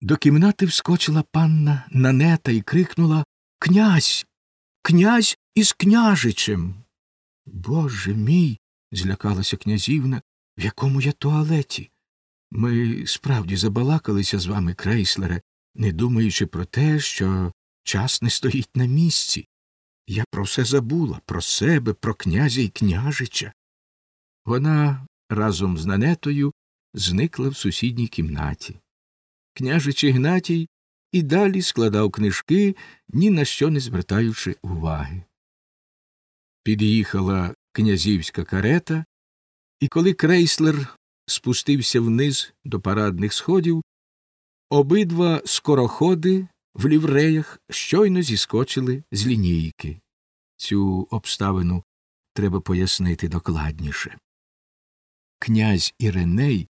До кімнати вскочила панна Нанета і крикнула Князь, князь із княжичем. Боже мій. злякалася князівна, в якому я туалеті. Ми справді забалакалися з вами, крейслере, не думаючи про те, що час не стоїть на місці. Я про все забула, про себе, про князя і княжича. Вона разом з Нанетою зникла в сусідній кімнаті. Княжич Ігнатій і далі складав книжки, ні на що не звертаючи уваги. Під'їхала князівська карета, і коли крейслер спустився вниз до парадних сходів, обидва скороходи в лівреях щойно зіскочили з лінійки. Цю обставину треба пояснити докладніше. Князь Іреней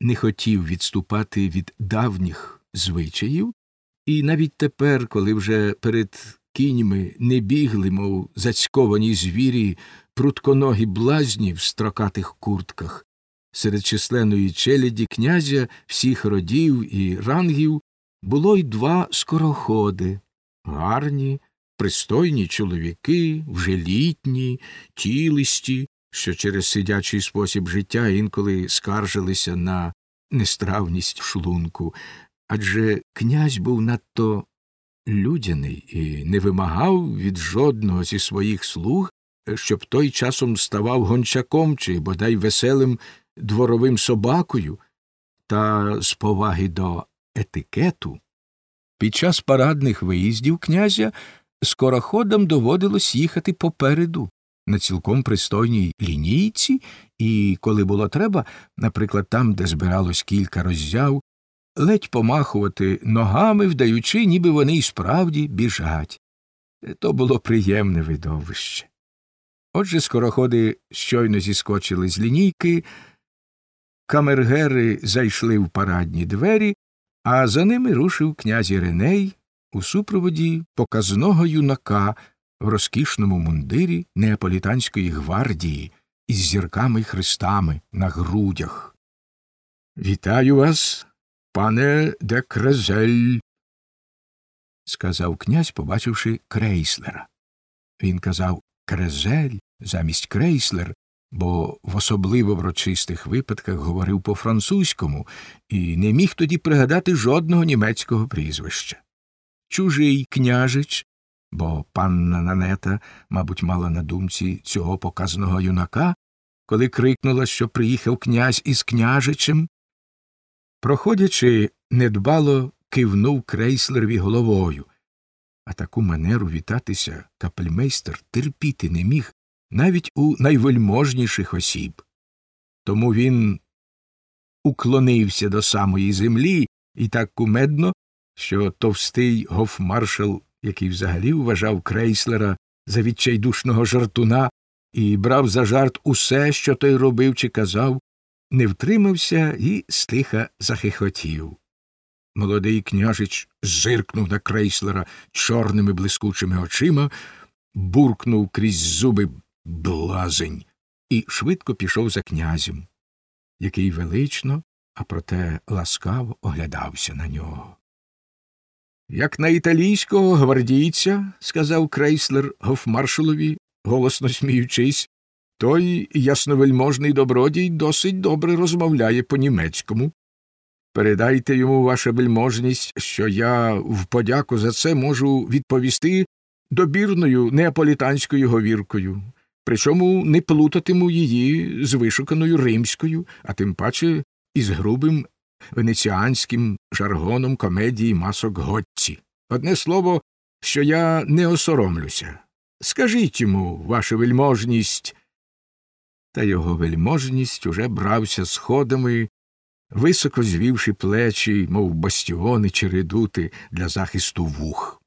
не хотів відступати від давніх звичаїв, і навіть тепер, коли вже перед кіньми не бігли, мов зацьковані звірі, прутконогі блазні в строкатих куртках, серед численної челяді князя всіх родів і рангів було й два скороходи гарні, пристойні чоловіки, вже літні, тілисті, що через сидячий спосіб життя інколи скаржилися на нестравність шлунку, адже князь був надто людяний і не вимагав від жодного зі своїх слуг, щоб той часом ставав гончаком чи бодай веселим дворовим собакою, та з поваги до етикету. Під час парадних виїздів князя скороходам доводилось їхати попереду, на цілком пристойній лінійці, і, коли було треба, наприклад, там, де збиралось кілька роззяв, ледь помахувати ногами, вдаючи, ніби вони й справді біжать. То було приємне видовище. Отже, скороходи щойно зіскочили з лінійки, камергери зайшли в парадні двері, а за ними рушив князь Іриней у супроводі показного юнака в розкішному мундирі неаполітанської гвардії із зірками й хрестами на грудях. Вітаю вас, пане де Крезель, сказав князь, побачивши крейслера. Він казав Крезель замість крейслер, бо в особливо врочистих випадках говорив по французькому і не міг тоді пригадати жодного німецького прізвища. Чужий княжич, бо панна Нанета, мабуть, мала на думці цього показного юнака, коли крикнула, що приїхав князь із княжичем. Проходячи, недбало кивнув крейслерові головою, а таку манеру вітатися капельмейстер терпіти не міг навіть у найвельможніших осіб. Тому він уклонився до самої землі і так кумедно, що товстий гофмаршал, який взагалі вважав крейслера за відчайдушного жартуна і брав за жарт усе, що той робив чи казав, не втримався і стиха захихотів. Молодий княжич зиркнув на крейслера чорними блискучими очима, буркнув крізь зуби блазень і швидко пішов за князем, який велично, а проте ласкаво оглядався на нього. Як на італійського гвардійця, сказав крейслер гофмаршалові, голосно сміючись, той ясновельможний добродій досить добре розмовляє по німецькому. Передайте йому, ваша вельможність, що я в подяку за це можу відповісти добірною неаполітанською говіркою, причому не плутатиму її з вишуканою римською, а тим паче із грубим венеціанським жаргоном комедії масок Готці. Одне слово, що я не осоромлюся. Скажіть йому, ваша вельможність. Та його вельможність уже брався сходами, високо звівши плечі, мов бастіони чи редути для захисту вух.